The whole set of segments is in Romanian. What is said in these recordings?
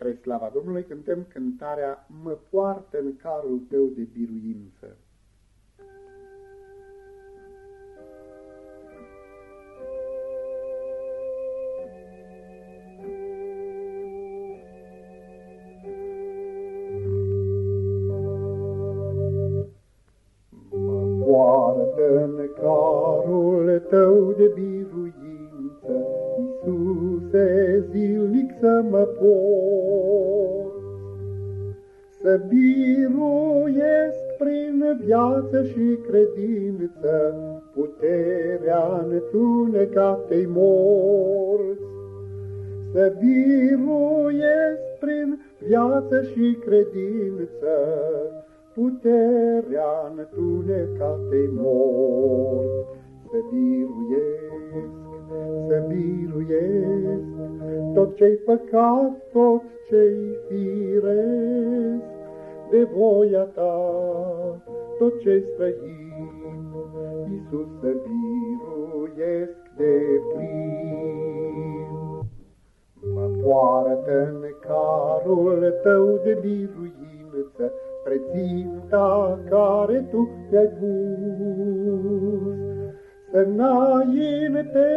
Spre slava Domnului cântăm cântarea Mă poartă în carul tău de biruință. Mă poartă în carul tău de biruință, Iisuse, zilnic să mă pot. Să biruiesc prin viață și credință puterea întunecatei morți. Să biruiesc prin viață și credință puterea întunecatei morți. Să biruiesc, să biruiesc tot ce-i păcat, tot ce-i firesc, de voia ta, tot ce-i străin, Iisus să biruiesc de plin. Mă poartă în carul tău de biruință, spre ținta care tu te-ai pus. Să înaintezi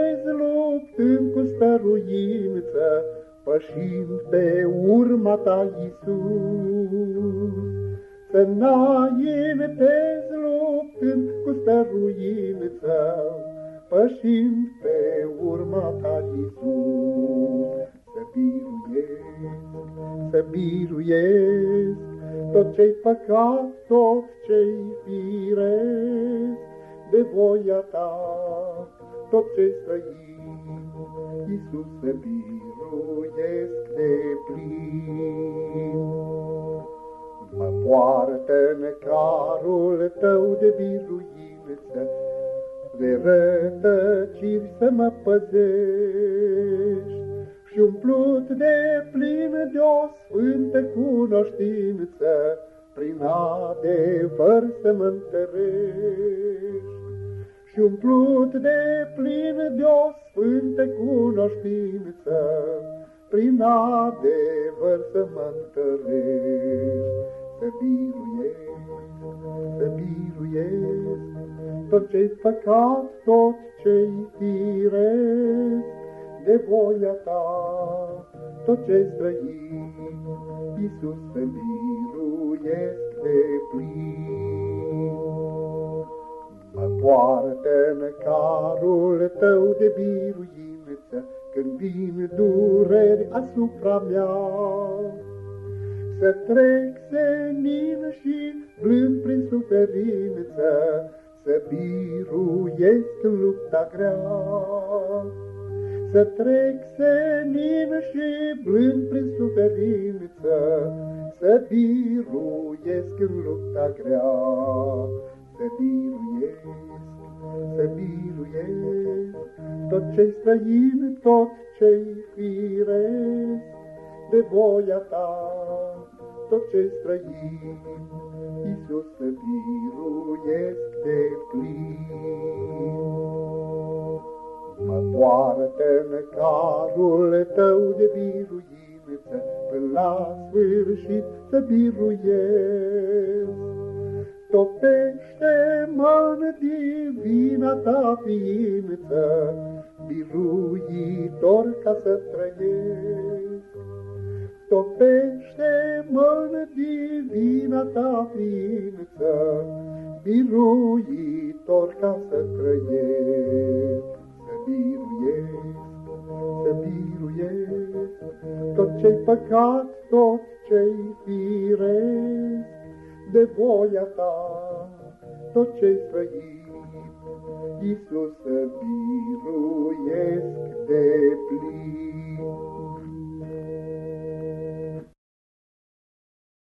luptând cu stăruință, pășind pe urma ta, Iisus. Să înaintezi luptând cu stăruință, pășind pe urma ta, Iisus. Să biruiesc, să biruiesc, tot ce-i păcat, tot ce-i firesc, de voia ta, tot ce-i străin, Iisus să biruiesc de plin. Mă poartă în carul tău de biruință, de rătăciri să mă păzești, și umplut de plin de o sfântă cunoștință, prin adevăr să mă întărești. Și umplut de plin de o sfântă cunoștință, prin adevăr să mă întărești. Să biruiesc, să biruiesc, tot ce-i păcat, tot ce-i firesc, de voia ta, tot ce străin, Iisus să biruiesc de plin. Mă poartă în carul tău de biruință, când vin dureri asupra mea, să trec senin și blând prin suferință, să biruiesc în lupta grea. Să trec senin și blând prin suferință, Să biruiesc în lupta grea. Să biruiesc, să biruiesc, Tot ce-i străin, tot ce-i firesc, De voia ta, tot ce-i străin, Iisus să biruiesc de plin. Mă poartă în carul tău de biruință, Până la sfârșit să biruiesc. Topește-mă în divina ta ființă, Biruitor ca să trăiesc. Topește-mă în divina ta ființă, Biruitor ca să trăiesc biruiesc, să biruiesc, tot ce-i păcat, tot ce-i firesc, de voia ta, tot ce-i străin, Iisus să biruiesc de plin.